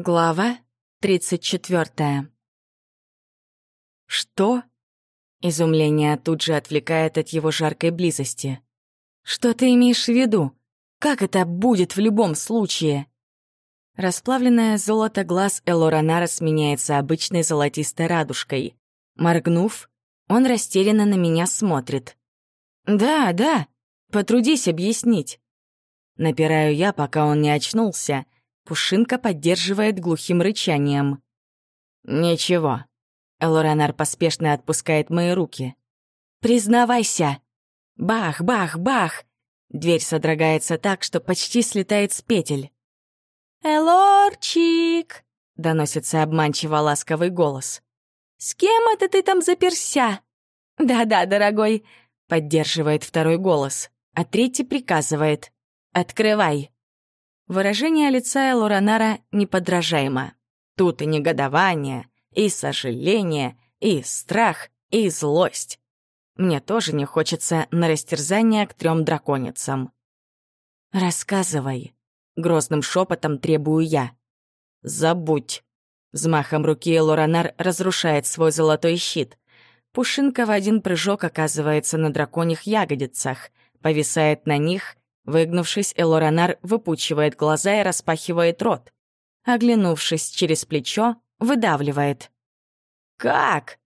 Глава 34. «Что?» Изумление тут же отвлекает от его жаркой близости. «Что ты имеешь в виду? Как это будет в любом случае?» Расплавленное золото глаз Элоранара сменяется обычной золотистой радужкой. Моргнув, он растерянно на меня смотрит. «Да, да, потрудись объяснить». Напираю я, пока он не очнулся — Пушинка поддерживает глухим рычанием. «Ничего». Элоранар поспешно отпускает мои руки. «Признавайся!» Бах, бах, бах! Дверь содрогается так, что почти слетает с петель. «Элорчик!» — доносится обманчиво ласковый голос. «С кем это ты там заперся?» «Да-да, дорогой», — поддерживает второй голос, а третий приказывает. «Открывай». Выражение лица Элоранара неподражаемо. Тут и негодование, и сожаление, и страх, и злость. Мне тоже не хочется на растерзание к трем драконицам. «Рассказывай», — грозным шепотом требую я. «Забудь». Взмахом руки Элоранар разрушает свой золотой щит. Пушинка в один прыжок оказывается на драконьих ягодицах, повисает на них Выгнувшись, Элоранар выпучивает глаза и распахивает рот. Оглянувшись через плечо, выдавливает. «Как?»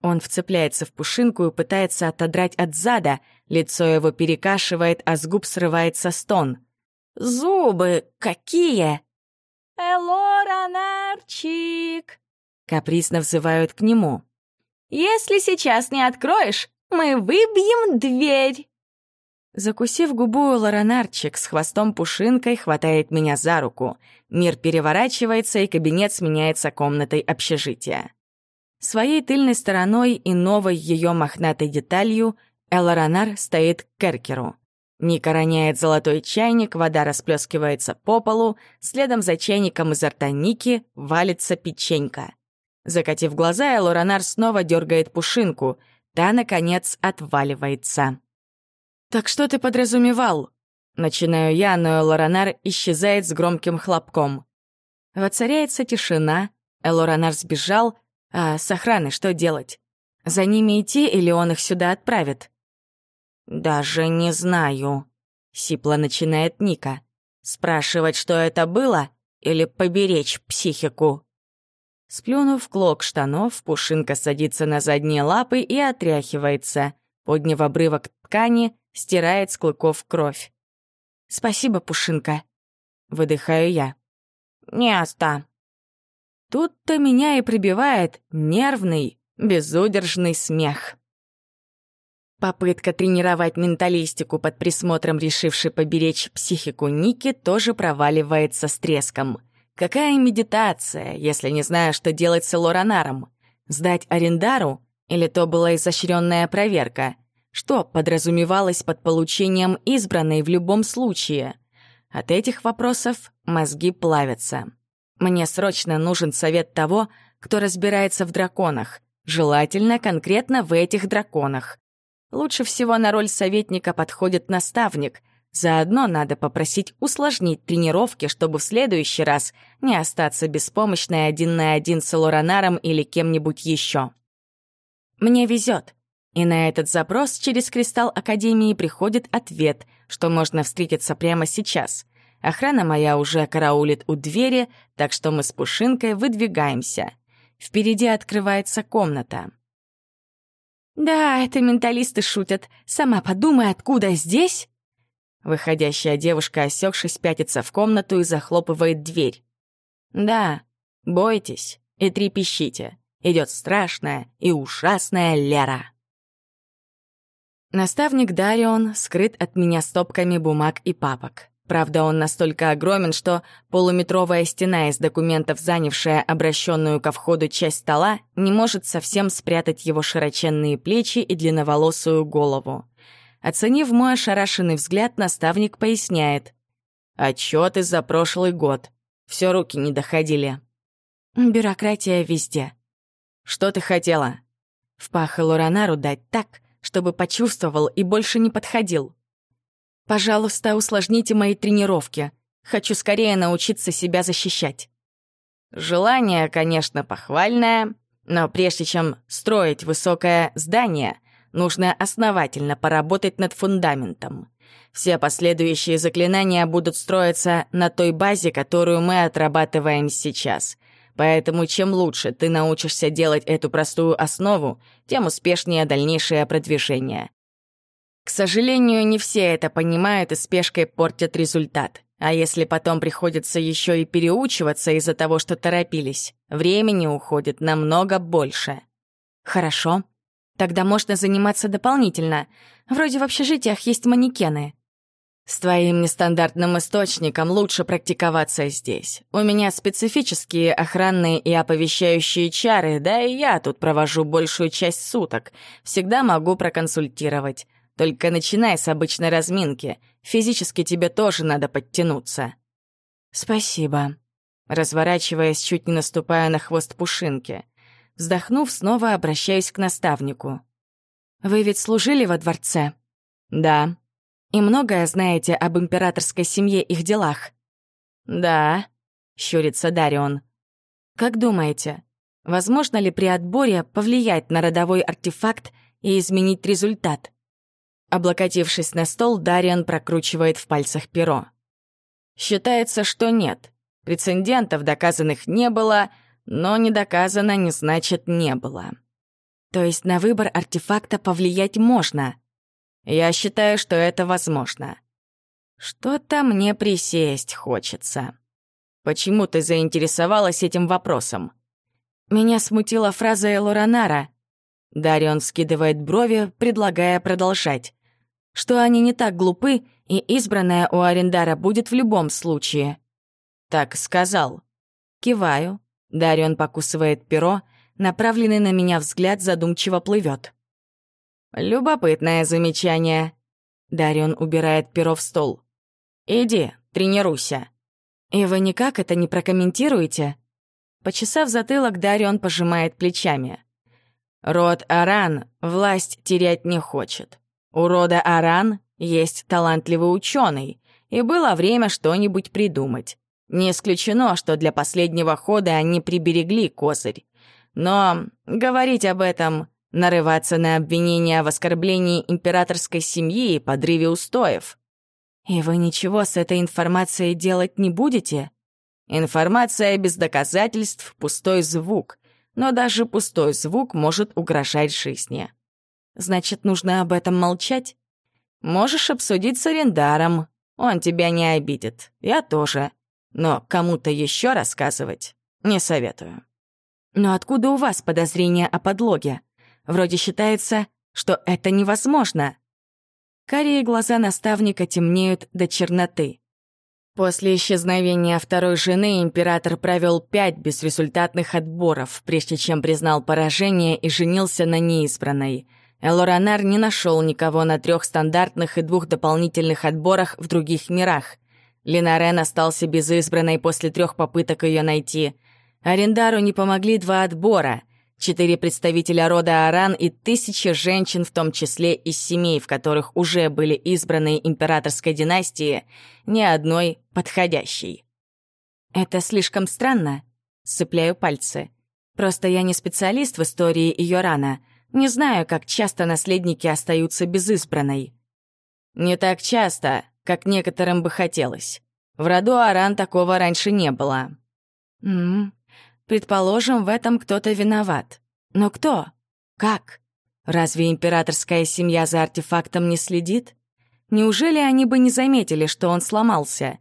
Он вцепляется в пушинку и пытается отодрать от зада, лицо его перекашивает, а с губ срывается стон. «Зубы какие?» «Элоранарчик!» Каприсно взывают к нему. «Если сейчас не откроешь, мы выбьем дверь!» Закусив губу, Лоранарчик с хвостом-пушинкой хватает меня за руку. Мир переворачивается, и кабинет сменяется комнатой общежития. Своей тыльной стороной и новой ее мохнатой деталью Элоранар стоит к Керкеру. Ника роняет золотой чайник, вода расплескивается по полу, следом за чайником изо рта Ники валится печенька. Закатив глаза, Элоранар снова дергает пушинку. Та, наконец, отваливается. «Так что ты подразумевал?» Начинаю я, но Элоранар исчезает с громким хлопком. Воцаряется тишина, Элоранар сбежал, а с охраной что делать? За ними идти или он их сюда отправит? «Даже не знаю», — сипло начинает Ника. «Спрашивать, что это было, или поберечь психику?» Сплюнув клок штанов, Пушинка садится на задние лапы и отряхивается. Подняв обрывок ткани, стирает с клыков кровь. «Спасибо, Пушинка», — выдыхаю я. «Не оста». Тут-то меня и прибивает нервный, безудержный смех. Попытка тренировать менталистику под присмотром решившей поберечь психику Ники тоже проваливается с треском. Какая медитация, если не знаю, что делать с Лоранаром? Сдать арендару? Или то была изощренная проверка? Что подразумевалось под получением избранной в любом случае? От этих вопросов мозги плавятся. Мне срочно нужен совет того, кто разбирается в драконах, желательно конкретно в этих драконах. Лучше всего на роль советника подходит наставник. Заодно надо попросить усложнить тренировки, чтобы в следующий раз не остаться беспомощной один на один с Лоранаром или кем-нибудь еще. Мне везет. И на этот запрос через кристалл Академии приходит ответ, что можно встретиться прямо сейчас. Охрана моя уже караулит у двери, так что мы с Пушинкой выдвигаемся. Впереди открывается комната. «Да, это менталисты шутят. Сама подумай, откуда здесь?» Выходящая девушка, осекшись, пятится в комнату и захлопывает дверь. «Да, бойтесь и трепещите. Идет страшная и ужасная Лера». Наставник Дарион скрыт от меня стопками бумаг и папок. Правда, он настолько огромен, что полуметровая стена из документов, занявшая обращенную ко входу часть стола, не может совсем спрятать его широченные плечи и длинноволосую голову. Оценив мой ошарашенный взгляд, наставник поясняет. «Отчеты за прошлый год. Все руки не доходили». «Бюрократия везде». «Что ты хотела?» В пах Лоранару дать так, чтобы почувствовал и больше не подходил. «Пожалуйста, усложните мои тренировки. Хочу скорее научиться себя защищать». Желание, конечно, похвальное, но прежде чем строить высокое здание, нужно основательно поработать над фундаментом. Все последующие заклинания будут строиться на той базе, которую мы отрабатываем сейчас. Поэтому чем лучше ты научишься делать эту простую основу, тем успешнее дальнейшее продвижение. К сожалению, не все это понимают и спешкой портят результат. А если потом приходится еще и переучиваться из-за того, что торопились, времени уходит намного больше. Хорошо. Тогда можно заниматься дополнительно. Вроде в общежитиях есть манекены. С твоим нестандартным источником лучше практиковаться здесь. У меня специфические охранные и оповещающие чары, да и я тут провожу большую часть суток. Всегда могу проконсультировать. Только начинай с обычной разминки. Физически тебе тоже надо подтянуться. Спасибо. Разворачиваясь, чуть не наступая на хвост пушинки. Вздохнув, снова обращаюсь к наставнику. Вы ведь служили во дворце? Да. И многое знаете об императорской семье и их делах? Да, щурится Дарион. Как думаете, возможно ли при отборе повлиять на родовой артефакт и изменить результат? Облокотившись на стол, Дариан прокручивает в пальцах перо. Считается, что нет. Прецедентов доказанных не было, но не доказано не значит не было. То есть на выбор артефакта повлиять можно? Я считаю, что это возможно. Что-то мне присесть хочется. Почему ты заинтересовалась этим вопросом? Меня смутила фраза Элоранара. Дарион вскидывает брови, предлагая продолжать что они не так глупы, и избранная у Арендара будет в любом случае. Так сказал. Киваю. Дарион покусывает перо, направленный на меня взгляд задумчиво плывет. Любопытное замечание. Дарион убирает перо в стол. Иди, тренируйся. И вы никак это не прокомментируете? Почесав затылок, Дарион пожимает плечами. Род Аран власть терять не хочет. У рода Аран есть талантливый ученый, и было время что-нибудь придумать. Не исключено, что для последнего хода они приберегли козырь. Но говорить об этом, нарываться на обвинения в оскорблении императорской семьи и подрыве устоев. И вы ничего с этой информацией делать не будете? Информация без доказательств — пустой звук, но даже пустой звук может угрожать жизни. Значит, нужно об этом молчать? Можешь обсудить с арендаром. Он тебя не обидит. Я тоже. Но кому-то еще рассказывать не советую. Но откуда у вас подозрения о подлоге? Вроде считается, что это невозможно. Карие глаза наставника темнеют до черноты. После исчезновения второй жены император провел пять безрезультатных отборов, прежде чем признал поражение и женился на неизбранной — Элоранар не нашел никого на трех стандартных и двух дополнительных отборах в других мирах. Линарен остался без избранной после трех попыток ее найти. Арендару не помогли два отбора — четыре представителя рода Аран и тысячи женщин, в том числе из семей, в которых уже были избраны императорской династии, ни одной подходящей. «Это слишком странно», — сцепляю пальцы. «Просто я не специалист в истории Йорана. Не знаю, как часто наследники остаются без избранной. Не так часто, как некоторым бы хотелось. В роду Аран такого раньше не было. М -м, предположим, в этом кто-то виноват. Но кто? Как? Разве императорская семья за артефактом не следит? Неужели они бы не заметили, что он сломался?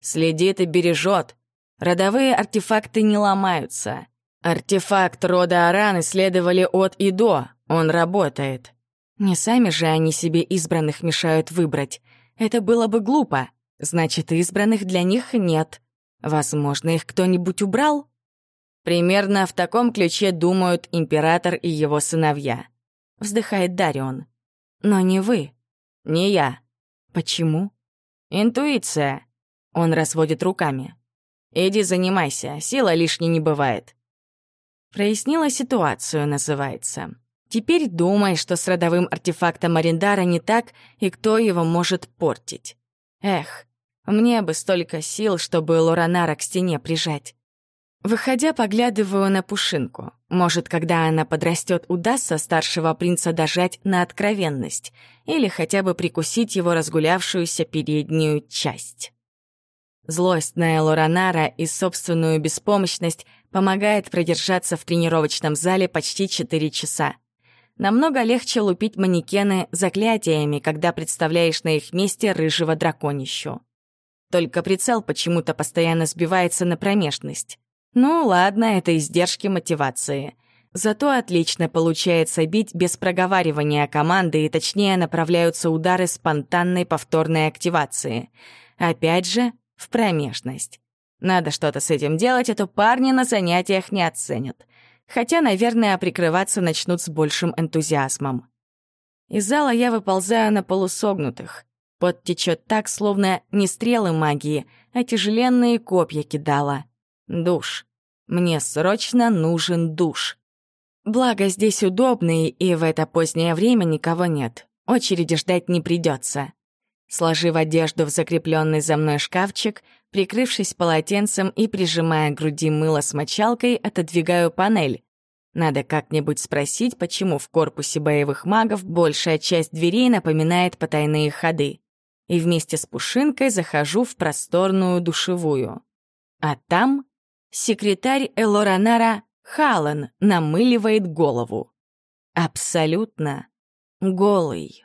Следит и бережет. Родовые артефакты не ломаются. Артефакт рода Аран исследовали от и до, он работает. Не сами же они себе избранных мешают выбрать. Это было бы глупо. Значит, избранных для них нет. Возможно, их кто-нибудь убрал? Примерно в таком ключе думают император и его сыновья. Вздыхает Дарион. Но не вы. Не я. Почему? Интуиция. Он разводит руками. Иди занимайся, сила лишней не бывает. Прояснила ситуацию, называется. Теперь думай, что с родовым артефактом Арендара не так, и кто его может портить. Эх, мне бы столько сил, чтобы Лоранара к стене прижать. Выходя, поглядываю на Пушинку. Может, когда она подрастет, удастся старшего принца дожать на откровенность или хотя бы прикусить его разгулявшуюся переднюю часть. Злость на Элоранара и собственную беспомощность помогает продержаться в тренировочном зале почти 4 часа. Намного легче лупить манекены заклятиями, когда представляешь на их месте рыжего драконищу. Только прицел почему-то постоянно сбивается на промежность. Ну ладно, это издержки мотивации. Зато отлично получается бить без проговаривания команды и точнее направляются удары спонтанной повторной активации. Опять же, в промежность. Надо что-то с этим делать, а то парни на занятиях не оценят. Хотя, наверное, прикрываться начнут с большим энтузиазмом. Из зала я выползаю на полусогнутых. Пот так, словно не стрелы магии, а тяжеленные копья кидала. Душ. Мне срочно нужен душ. Благо, здесь удобный, и в это позднее время никого нет. Очереди ждать не придется. Сложив одежду в закрепленный за мной шкафчик, прикрывшись полотенцем и прижимая к груди мыло с мочалкой, отодвигаю панель. Надо как-нибудь спросить, почему в корпусе боевых магов большая часть дверей напоминает потайные ходы. И вместе с Пушинкой захожу в просторную душевую. А там секретарь Элоранара Халан намыливает голову. Абсолютно голый.